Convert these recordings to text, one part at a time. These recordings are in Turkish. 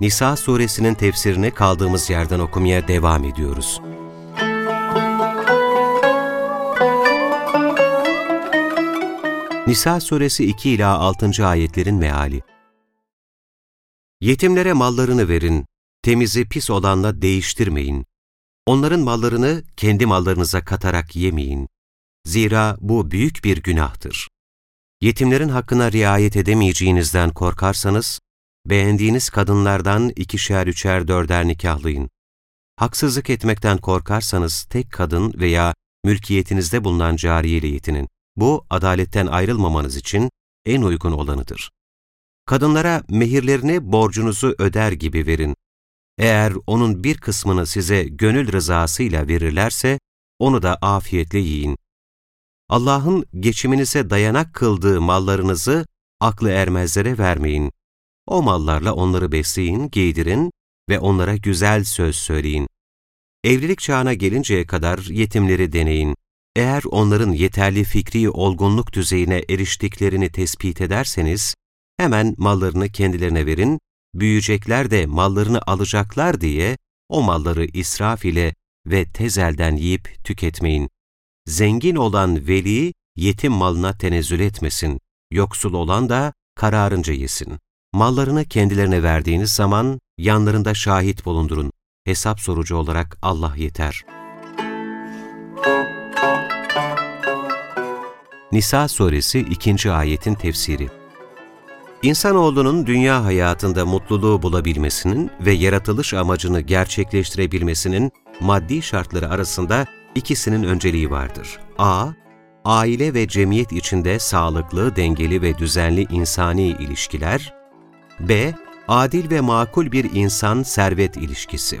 Nisa suresinin tefsirini kaldığımız yerden okumaya devam ediyoruz. Nisa suresi 2 ila 6. ayetlerin meali. Yetimlere mallarını verin, temizi pis olanla değiştirmeyin. Onların mallarını kendi mallarınıza katarak yemeyin. Zira bu büyük bir günahtır. Yetimlerin hakkına riayet edemeyeceğinizden korkarsanız, beğendiğiniz kadınlardan ikişer üçer dörder nikahlayın. Haksızlık etmekten korkarsanız tek kadın veya mülkiyetinizde bulunan cariyeyle yetinin. Bu, adaletten ayrılmamanız için en uygun olanıdır. Kadınlara mehirlerini borcunuzu öder gibi verin. Eğer onun bir kısmını size gönül rızasıyla verirlerse, onu da afiyetle yiyin. Allah'ın geçiminize dayanak kıldığı mallarınızı aklı ermezlere vermeyin. O mallarla onları besleyin, giydirin ve onlara güzel söz söyleyin. Evlilik çağına gelinceye kadar yetimleri deneyin. Eğer onların yeterli fikri olgunluk düzeyine eriştiklerini tespit ederseniz, hemen mallarını kendilerine verin, büyüyecekler de mallarını alacaklar diye o malları israf ile ve tezelden yiyip tüketmeyin. Zengin olan veli yetim malına tenezzül etmesin, yoksul olan da kararınca yesin. Mallarını kendilerine verdiğiniz zaman yanlarında şahit bulundurun. Hesap sorucu olarak Allah yeter. Nisa suresi 2. ayetin tefsiri İnsanoğlunun dünya hayatında mutluluğu bulabilmesinin ve yaratılış amacını gerçekleştirebilmesinin maddi şartları arasında ikisinin önceliği vardır. A. Aile ve cemiyet içinde sağlıklı, dengeli ve düzenli insani ilişkiler. B. Adil ve makul bir insan-servet ilişkisi.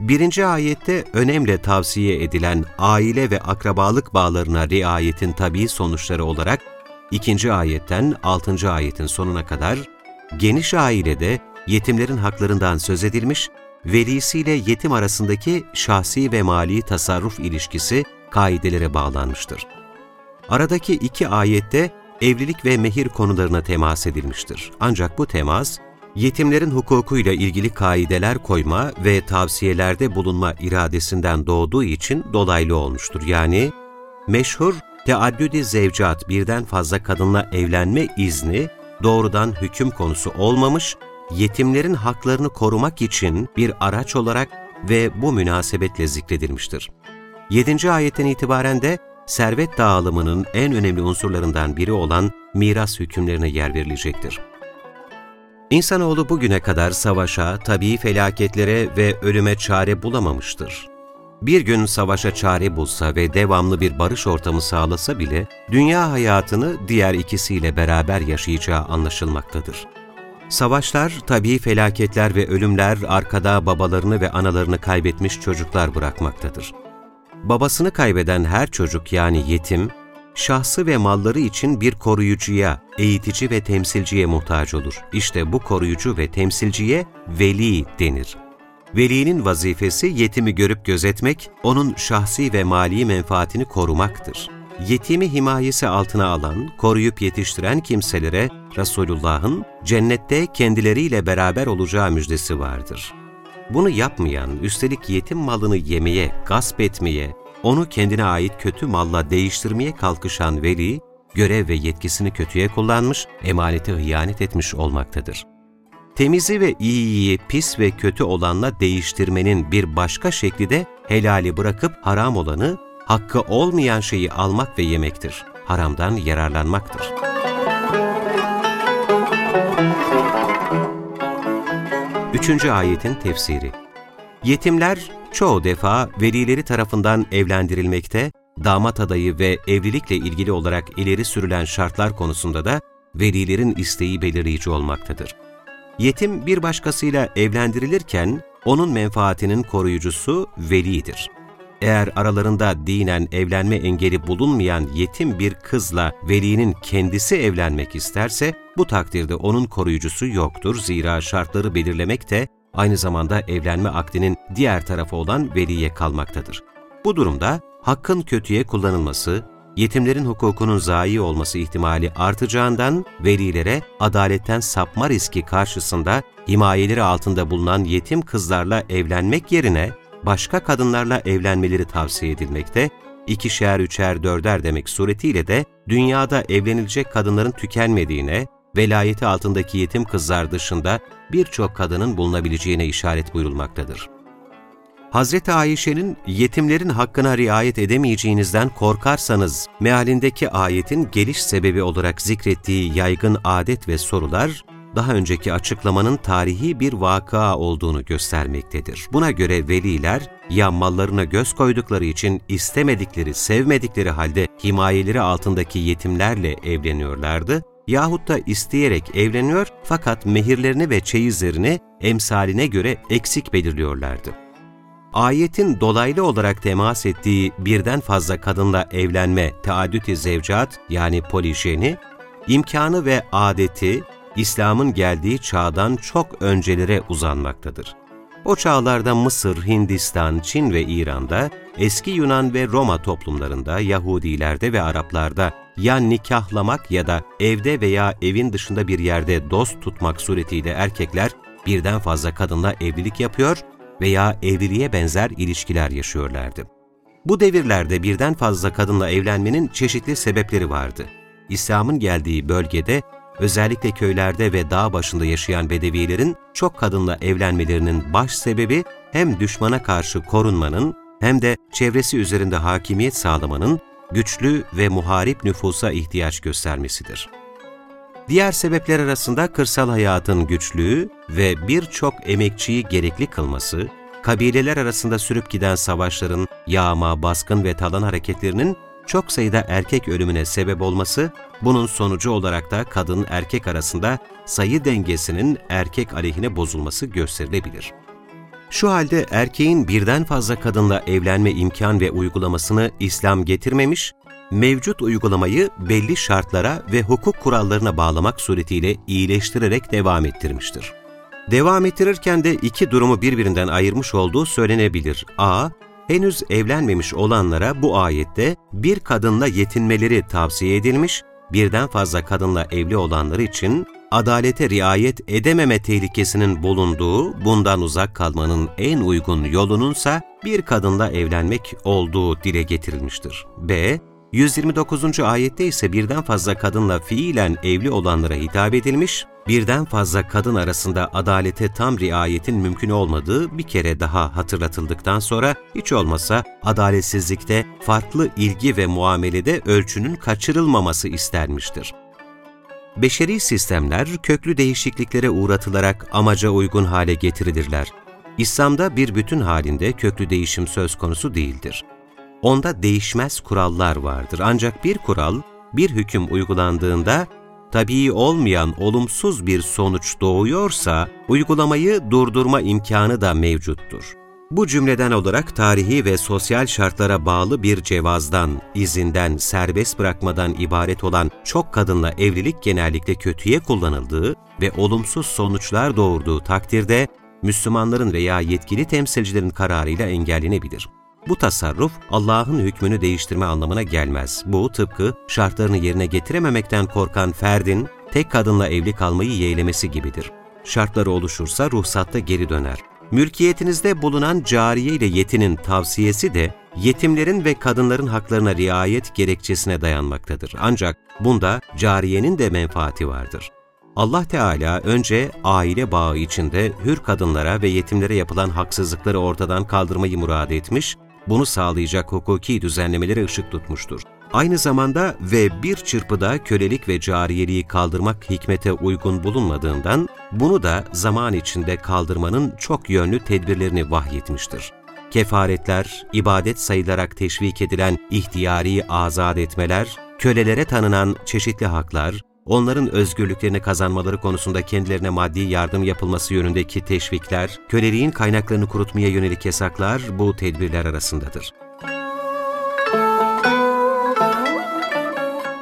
Birinci ayette önemli tavsiye edilen aile ve akrabalık bağlarına riayetin tabii sonuçları olarak ikinci ayetten altıncı ayetin sonuna kadar geniş ailede yetimlerin haklarından söz edilmiş, velisiyle yetim arasındaki şahsi ve mali tasarruf ilişkisi kaidelere bağlanmıştır. Aradaki iki ayette evlilik ve mehir konularına temas edilmiştir. Ancak bu temas, yetimlerin hukukuyla ilgili kaideler koyma ve tavsiyelerde bulunma iradesinden doğduğu için dolaylı olmuştur. Yani meşhur teaddüdi zevcat birden fazla kadınla evlenme izni doğrudan hüküm konusu olmamış, yetimlerin haklarını korumak için bir araç olarak ve bu münasebetle zikredilmiştir. 7. ayetten itibaren de servet dağılımının en önemli unsurlarından biri olan miras hükümlerine yer verilecektir. İnsanoğlu bugüne kadar savaşa, tabii felaketlere ve ölüme çare bulamamıştır. Bir gün savaşa çare bulsa ve devamlı bir barış ortamı sağlasa bile, dünya hayatını diğer ikisiyle beraber yaşayacağı anlaşılmaktadır. Savaşlar, tabii felaketler ve ölümler arkada babalarını ve analarını kaybetmiş çocuklar bırakmaktadır. Babasını kaybeden her çocuk yani yetim, şahsı ve malları için bir koruyucuya, eğitici ve temsilciye muhtaç olur. İşte bu koruyucu ve temsilciye veli denir. Velinin vazifesi yetimi görüp gözetmek, onun şahsi ve mali menfaatini korumaktır. Yetimi himayesi altına alan, koruyup yetiştiren kimselere Resulullah'ın cennette kendileriyle beraber olacağı müjdesi vardır. Bunu yapmayan, üstelik yetim malını yemeye, gasp etmeye, onu kendine ait kötü malla değiştirmeye kalkışan veli, görev ve yetkisini kötüye kullanmış, emanete hıyanet etmiş olmaktadır. Temizi ve iyiyi pis ve kötü olanla değiştirmenin bir başka şekli de helali bırakıp haram olanı, hakkı olmayan şeyi almak ve yemektir. Haramdan yararlanmaktır. Üçüncü ayetin tefsiri Yetimler çoğu defa velileri tarafından evlendirilmekte, damat adayı ve evlilikle ilgili olarak ileri sürülen şartlar konusunda da velilerin isteği belirleyici olmaktadır. Yetim bir başkasıyla evlendirilirken onun menfaatinin koruyucusu velidir. Eğer aralarında dinen evlenme engeli bulunmayan yetim bir kızla velinin kendisi evlenmek isterse, bu takdirde onun koruyucusu yoktur. Zira şartları belirlemek de aynı zamanda evlenme akdinin diğer tarafı olan veliye kalmaktadır. Bu durumda hakkın kötüye kullanılması, yetimlerin hukukunun zayi olması ihtimali artacağından velilere adaletten sapma riski karşısında himayeleri altında bulunan yetim kızlarla evlenmek yerine başka kadınlarla evlenmeleri tavsiye edilmekte, ikişer, üçer, dörder demek suretiyle de dünyada evlenilecek kadınların tükenmediğine, velayeti altındaki yetim kızlar dışında birçok kadının bulunabileceğine işaret buyurulmaktadır. Hazreti Ayşe'nin yetimlerin hakkına riayet edemeyeceğinizden korkarsanız mealindeki ayetin geliş sebebi olarak zikrettiği yaygın adet ve sorular, daha önceki açıklamanın tarihi bir vaka olduğunu göstermektedir. Buna göre veliler ya mallarına göz koydukları için istemedikleri, sevmedikleri halde himayeleri altındaki yetimlerle evleniyorlardı yahut da isteyerek evleniyor fakat mehirlerini ve çeyizlerini emsaline göre eksik belirliyorlardı. Ayetin dolaylı olarak temas ettiği birden fazla kadınla evlenme teadüt-i zevcat yani polijeni, imkanı ve adeti İslam'ın geldiği çağdan çok öncelere uzanmaktadır. O çağlarda Mısır, Hindistan, Çin ve İran'da, eski Yunan ve Roma toplumlarında, Yahudilerde ve Araplarda ya nikahlamak ya da evde veya evin dışında bir yerde dost tutmak suretiyle erkekler birden fazla kadınla evlilik yapıyor veya evliliğe benzer ilişkiler yaşıyorlardı. Bu devirlerde birden fazla kadınla evlenmenin çeşitli sebepleri vardı. İslam'ın geldiği bölgede özellikle köylerde ve dağ başında yaşayan bedevilerin çok kadınla evlenmelerinin baş sebebi hem düşmana karşı korunmanın hem de çevresi üzerinde hakimiyet sağlamanın güçlü ve muharip nüfusa ihtiyaç göstermesidir. Diğer sebepler arasında kırsal hayatın güçlüğü ve birçok emekçiyi gerekli kılması, kabileler arasında sürüp giden savaşların, yağma, baskın ve talan hareketlerinin çok sayıda erkek ölümüne sebep olması, bunun sonucu olarak da kadın erkek arasında sayı dengesinin erkek aleyhine bozulması gösterilebilir. Şu halde erkeğin birden fazla kadınla evlenme imkan ve uygulamasını İslam getirmemiş, mevcut uygulamayı belli şartlara ve hukuk kurallarına bağlamak suretiyle iyileştirerek devam ettirmiştir. Devam ettirirken de iki durumu birbirinden ayırmış olduğu söylenebilir. A- henüz evlenmemiş olanlara bu ayette bir kadınla yetinmeleri tavsiye edilmiş, birden fazla kadınla evli olanlar için adalete riayet edememe tehlikesinin bulunduğu, bundan uzak kalmanın en uygun yolununsa bir kadınla evlenmek olduğu dile getirilmiştir. B. 129. ayette ise birden fazla kadınla fiilen evli olanlara hitap edilmiş, birden fazla kadın arasında adalete tam riayetin mümkün olmadığı bir kere daha hatırlatıldıktan sonra hiç olmasa adaletsizlikte farklı ilgi ve muamelede ölçünün kaçırılmaması istenmiştir. Beşeri sistemler köklü değişikliklere uğratılarak amaca uygun hale getirilirler. İslam'da bir bütün halinde köklü değişim söz konusu değildir. Onda değişmez kurallar vardır ancak bir kural, bir hüküm uygulandığında tabii olmayan olumsuz bir sonuç doğuyorsa, uygulamayı durdurma imkanı da mevcuttur. Bu cümleden olarak tarihi ve sosyal şartlara bağlı bir cevazdan, izinden, serbest bırakmadan ibaret olan çok kadınla evlilik genellikle kötüye kullanıldığı ve olumsuz sonuçlar doğurduğu takdirde, Müslümanların veya yetkili temsilcilerin kararıyla engellenebilir. Bu tasarruf Allah'ın hükmünü değiştirme anlamına gelmez. Bu tıpkı şartlarını yerine getirememekten korkan ferdin tek kadınla evli kalmayı yeğlemesi gibidir. Şartları oluşursa ruhsatta geri döner. Mülkiyetinizde bulunan cariye ile yetinin tavsiyesi de yetimlerin ve kadınların haklarına riayet gerekçesine dayanmaktadır. Ancak bunda cariyenin de menfaati vardır. Allah Teala önce aile bağı içinde hür kadınlara ve yetimlere yapılan haksızlıkları ortadan kaldırmayı murad etmiş bunu sağlayacak hukuki düzenlemelere ışık tutmuştur. Aynı zamanda ve bir çırpıda kölelik ve cariyeliği kaldırmak hikmete uygun bulunmadığından, bunu da zaman içinde kaldırmanın çok yönlü tedbirlerini vahyetmiştir. Kefaretler, ibadet sayılarak teşvik edilen ihtiyari azat etmeler, kölelere tanınan çeşitli haklar, onların özgürlüklerini kazanmaları konusunda kendilerine maddi yardım yapılması yönündeki teşvikler, köleliğin kaynaklarını kurutmaya yönelik yasaklar bu tedbirler arasındadır.